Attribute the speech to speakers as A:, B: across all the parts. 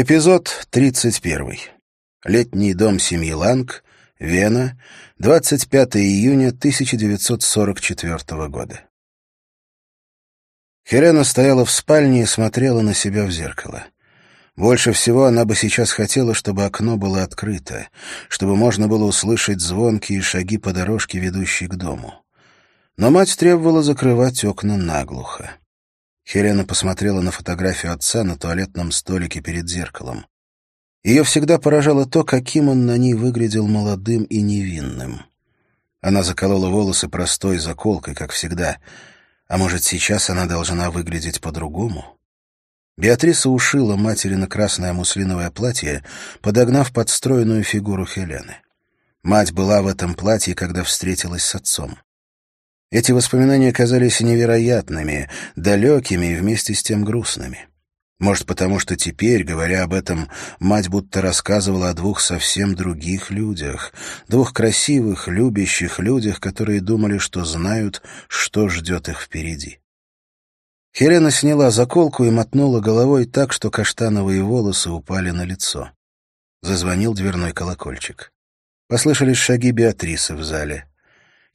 A: Эпизод 31. Летний дом семьи Ланг, Вена, 25 июня 1944 года. Хелена стояла в спальне и смотрела на себя в зеркало. Больше всего она бы сейчас хотела, чтобы окно было открыто, чтобы можно было услышать звонкие шаги по дорожке, ведущей к дому. Но мать требовала закрывать окна наглухо. Хелена посмотрела на фотографию отца на туалетном столике перед зеркалом. Ее всегда поражало то, каким он на ней выглядел молодым и невинным. Она заколола волосы простой заколкой, как всегда. А может, сейчас она должна выглядеть по-другому? Беатриса ушила матери на красное муслиновое платье, подогнав подстроенную фигуру Хелены. Мать была в этом платье, когда встретилась с отцом. Эти воспоминания казались невероятными, далекими и вместе с тем грустными. Может, потому что теперь, говоря об этом, мать будто рассказывала о двух совсем других людях, двух красивых, любящих людях, которые думали, что знают, что ждет их впереди. Хелена сняла заколку и мотнула головой так, что каштановые волосы упали на лицо. Зазвонил дверной колокольчик. Послышались шаги Беатрисы в зале.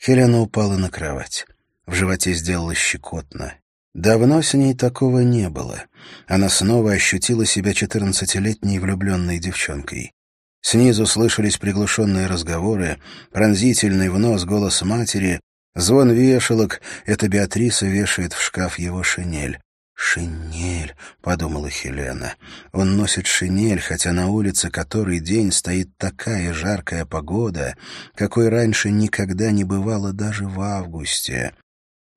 A: Хелена упала на кровать. В животе сделалось щекотно. Давно с ней такого не было. Она снова ощутила себя четырнадцатилетней влюбленной девчонкой. Снизу слышались приглушенные разговоры, пронзительный в нос голос матери, звон вешалок — это Беатриса вешает в шкаф его шинель. «Шинель», — подумала Хелена. «Он носит шинель, хотя на улице который день стоит такая жаркая погода, какой раньше никогда не бывало даже в августе».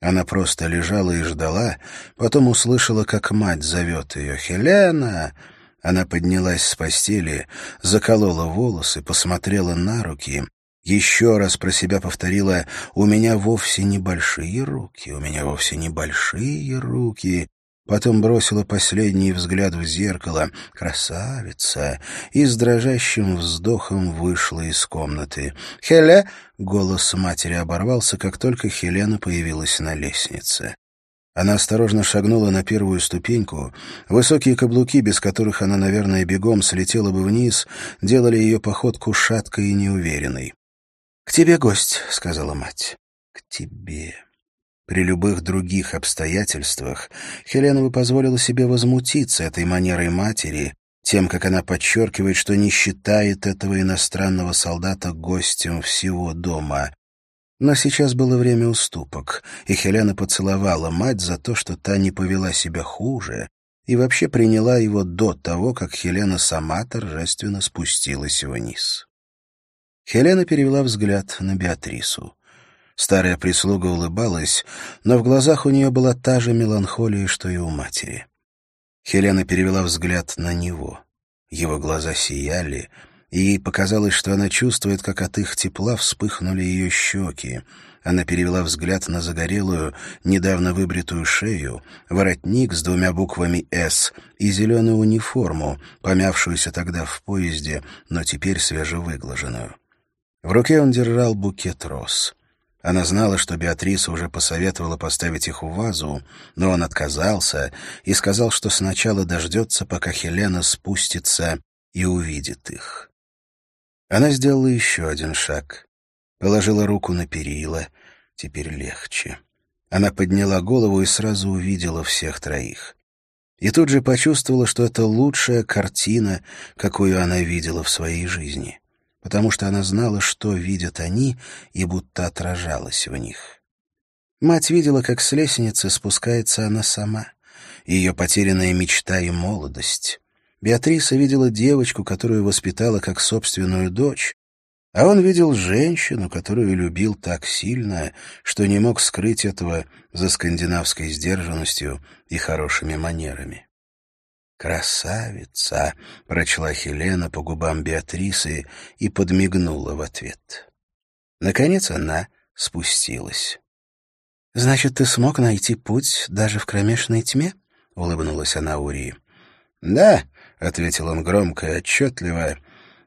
A: Она просто лежала и ждала, потом услышала, как мать зовет ее «Хелена!». Она поднялась с постели, заколола волосы, посмотрела на руки еще раз про себя повторила «У меня вовсе небольшие руки, у меня вовсе небольшие руки», Потом бросила последний взгляд в зеркало. Красавица! И с дрожащим вздохом вышла из комнаты. «Хеле!» — голос матери оборвался, как только Хелена появилась на лестнице. Она осторожно шагнула на первую ступеньку. Высокие каблуки, без которых она, наверное, бегом слетела бы вниз, делали ее походку шаткой и неуверенной. «К тебе гость», — сказала мать. «К тебе». При любых других обстоятельствах Хелена бы позволила себе возмутиться этой манерой матери, тем, как она подчеркивает, что не считает этого иностранного солдата гостем всего дома. Но сейчас было время уступок, и Хелена поцеловала мать за то, что та не повела себя хуже и вообще приняла его до того, как Хелена сама торжественно спустилась вниз. Хелена перевела взгляд на Беатрису. Старая прислуга улыбалась, но в глазах у нее была та же меланхолия, что и у матери. Хелена перевела взгляд на него. Его глаза сияли, и ей показалось, что она чувствует, как от их тепла вспыхнули ее щеки. Она перевела взгляд на загорелую, недавно выбритую шею, воротник с двумя буквами «С» и зеленую униформу, помявшуюся тогда в поезде, но теперь свежевыглаженную. В руке он держал букет роз. Она знала, что Беатриса уже посоветовала поставить их в вазу, но он отказался и сказал, что сначала дождется, пока Хелена спустится и увидит их. Она сделала еще один шаг. Положила руку на перила. Теперь легче. Она подняла голову и сразу увидела всех троих. И тут же почувствовала, что это лучшая картина, какую она видела в своей жизни потому что она знала, что видят они, и будто отражалась в них. Мать видела, как с лестницы спускается она сама, ее потерянная мечта и молодость. Беатриса видела девочку, которую воспитала как собственную дочь, а он видел женщину, которую любил так сильно, что не мог скрыть этого за скандинавской сдержанностью и хорошими манерами. «Красавица!» — прочла Хелена по губам Беатрисы и подмигнула в ответ. Наконец она спустилась. «Значит, ты смог найти путь даже в кромешной тьме?» — улыбнулась она Урии. «Да», — ответил он громко и отчетливо,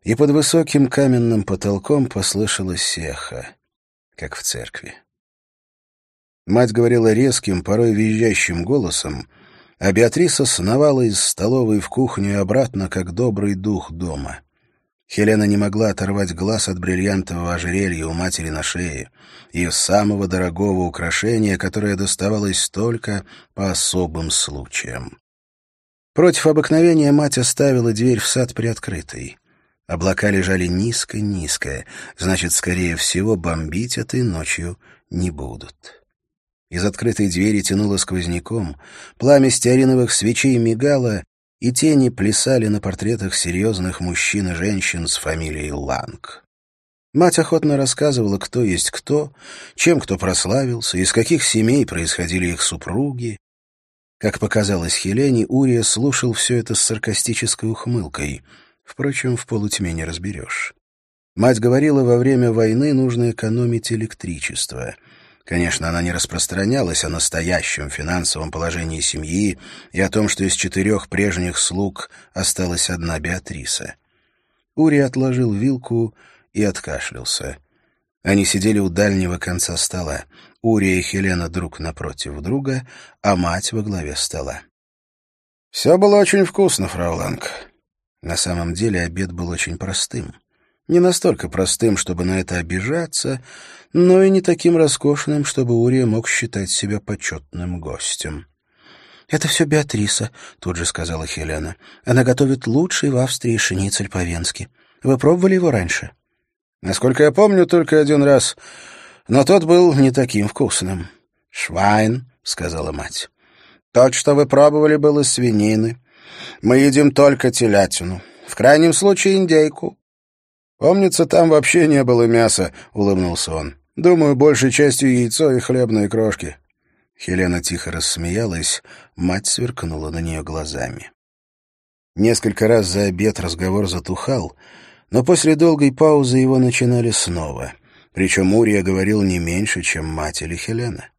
A: и под высоким каменным потолком послышалось эхо, как в церкви. Мать говорила резким, порой визжащим голосом, а Беатриса сновала из столовой в кухню и обратно, как добрый дух дома. Хелена не могла оторвать глаз от бриллиантового ожерелья у матери на шее, ее самого дорогого украшения, которое доставалось только по особым случаям. Против обыкновения мать оставила дверь в сад приоткрытой. Облака лежали низко-низко, значит, скорее всего, бомбить этой ночью не будут. Из открытой двери тянуло сквозняком, пламя стеариновых свечей мигало, и тени плясали на портретах серьезных мужчин и женщин с фамилией Ланг. Мать охотно рассказывала, кто есть кто, чем кто прославился, из каких семей происходили их супруги. Как показалось Хелене, Урия слушал все это с саркастической ухмылкой. Впрочем, в полутьме не разберешь. Мать говорила, во время войны нужно экономить электричество — Конечно, она не распространялась о настоящем финансовом положении семьи и о том, что из четырех прежних слуг осталась одна Беатриса. Ури отложил вилку и откашлялся. Они сидели у дальнего конца стола. Ури и Хелена друг напротив друга, а мать во главе стола. «Все было очень вкусно, фрау Ланг». На самом деле обед был очень простым. Не настолько простым, чтобы на это обижаться, но и не таким роскошным, чтобы Урия мог считать себя почетным гостем. «Это все Беатриса», — тут же сказала Хелена. «Она готовит лучший в Австрии шницель по-венски. Вы пробовали его раньше?» «Насколько я помню, только один раз. Но тот был не таким вкусным». «Швайн», — сказала мать. «Тот, что вы пробовали, был из свинины. Мы едим только телятину. В крайнем случае индейку. «Помнится, там вообще не было мяса», — улыбнулся он. «Думаю, большей частью яйцо и хлебные крошки». Хелена тихо рассмеялась, мать сверкнула на нее глазами. Несколько раз за обед разговор затухал, но после долгой паузы его начинали снова. Причем Урия говорил не меньше, чем мать или Хелена.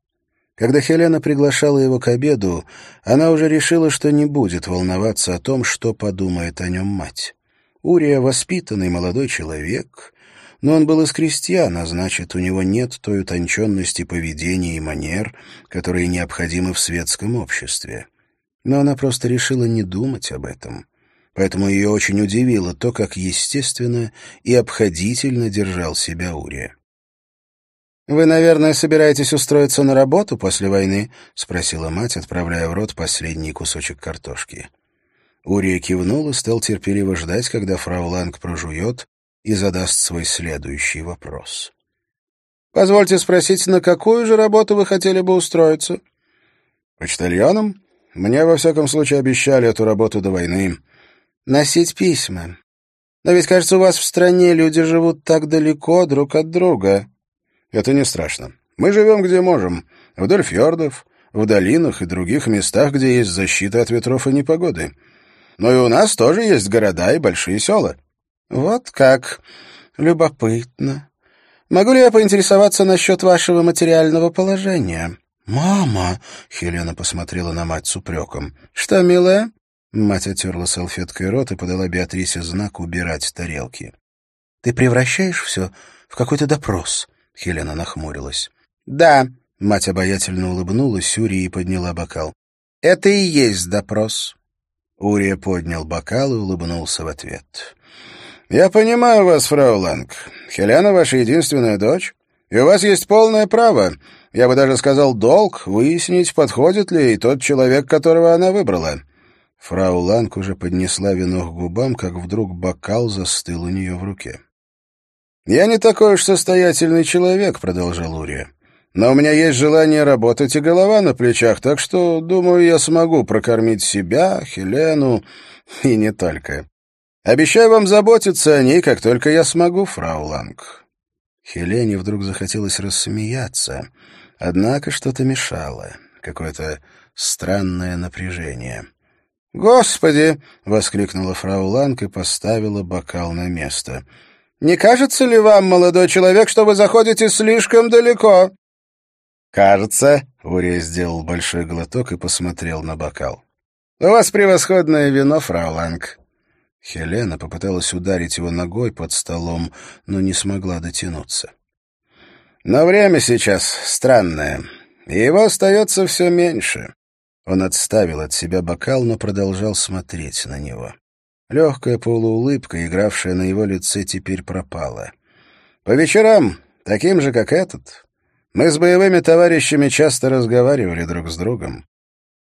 A: Когда Хелена приглашала его к обеду, она уже решила, что не будет волноваться о том, что подумает о нем мать. Урия — воспитанный молодой человек, но он был из крестьян, а значит, у него нет той утонченности поведения и манер, которые необходимы в светском обществе. Но она просто решила не думать об этом. Поэтому ее очень удивило то, как естественно и обходительно держал себя Урия. «Вы, наверное, собираетесь устроиться на работу после войны?» — спросила мать, отправляя в рот последний кусочек картошки. Урия кивнул и стал терпеливо ждать, когда фрау Ланг прожует и задаст свой следующий вопрос. «Позвольте спросить, на какую же работу вы хотели бы устроиться?» «Почтальоном? Мне, во всяком случае, обещали эту работу до войны». «Носить письма. Но ведь, кажется, у вас в стране люди живут так далеко друг от друга». «Это не страшно. Мы живем где можем, вдоль фьордов, в долинах и других местах, где есть защита от ветров и непогоды». Но и у нас тоже есть города и большие села». «Вот как. Любопытно. Могу ли я поинтересоваться насчет вашего материального положения?» «Мама!» — Хелена посмотрела на мать с упреком. «Что, милая?» Мать отерла салфеткой рот и подала Беатрисе знак убирать тарелки. «Ты превращаешь все в какой-то допрос?» — Хелена нахмурилась. «Да», — мать обаятельно улыбнулась Юрий и подняла бокал. «Это и есть допрос. Урия поднял бокал и улыбнулся в ответ. «Я понимаю вас, фрау Ланг. Хелена ваша единственная дочь, и у вас есть полное право, я бы даже сказал долг, выяснить, подходит ли ей тот человек, которого она выбрала». Фрау Ланг уже поднесла вино к губам, как вдруг бокал застыл у нее в руке. «Я не такой уж состоятельный человек», — продолжал Урия. Но у меня есть желание работать и голова на плечах, так что, думаю, я смогу прокормить себя, Хелену и не только. Обещаю вам заботиться о ней, как только я смогу, фрау Ланг». Хелене вдруг захотелось рассмеяться, однако что-то мешало, какое-то странное напряжение. «Господи!» — воскликнула фрау Ланг и поставила бокал на место. «Не кажется ли вам, молодой человек, что вы заходите слишком далеко?» «Кажется...» — Урия сделал большой глоток и посмотрел на бокал. «У вас превосходное вино, фрау Ланг». Хелена попыталась ударить его ногой под столом, но не смогла дотянуться. «Но время сейчас странное, и его остается все меньше. Он отставил от себя бокал, но продолжал смотреть на него. Легкая полуулыбка, игравшая на его лице, теперь пропала. «По вечерам, таким же, как этот, мы с боевыми товарищами часто разговаривали друг с другом.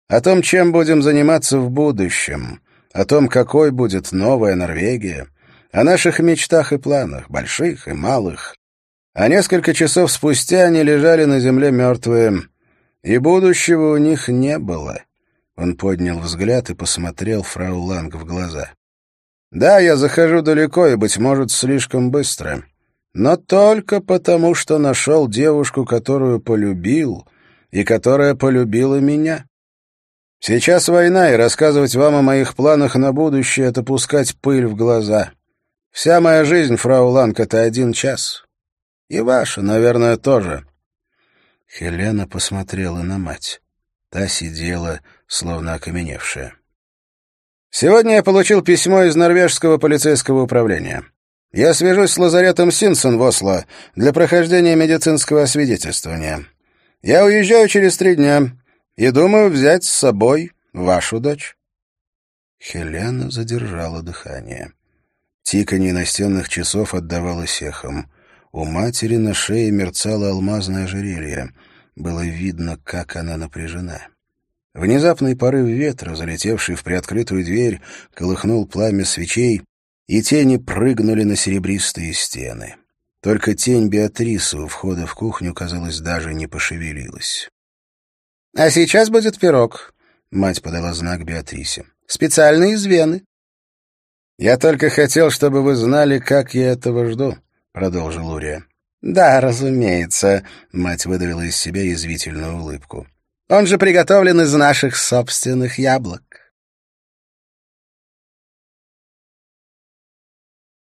A: О том, чем будем заниматься в будущем, о том, какой будет новая Норвегия, о наших мечтах и планах, больших и малых. А несколько часов спустя они лежали на земле мертвые, и будущего у них не было. Он поднял взгляд и посмотрел фрау Ланг в глаза. Да, я захожу далеко и, быть может, слишком быстро. Но только потому, что нашел девушку, которую полюбил, и которая полюбила меня. Сейчас война, и рассказывать вам о моих планах на будущее — это пускать пыль в глаза. Вся моя жизнь, фрау Ланг, — это один час. И ваша, наверное, тоже. Хелена посмотрела на мать. Та сидела, словно окаменевшая. Сегодня я получил письмо из норвежского полицейского управления. Я свяжусь с лазаретом Синсон в Осло для прохождения медицинского освидетельствования. Я уезжаю через три дня и думаю взять с собой вашу дочь». Хелена задержала дыхание. Тиканье настенных часов отдавалось эхом. У матери на шее мерцало алмазное ожерелье. Было видно, как она напряжена. Внезапный порыв ветра, залетевший в приоткрытую дверь, колыхнул пламя свечей, и тени прыгнули на серебристые стены. Только тень Беатрисы у входа в кухню, казалось, даже не пошевелилась. — А сейчас будет пирог, — мать подала знак Беатрисе. — Специально из Вены. — Я только хотел, чтобы вы знали, как я этого жду, — продолжил Урия. — Да, разумеется, — мать выдавила из себя язвительную улыбку. Он же приготовлен из наших собственных яблок.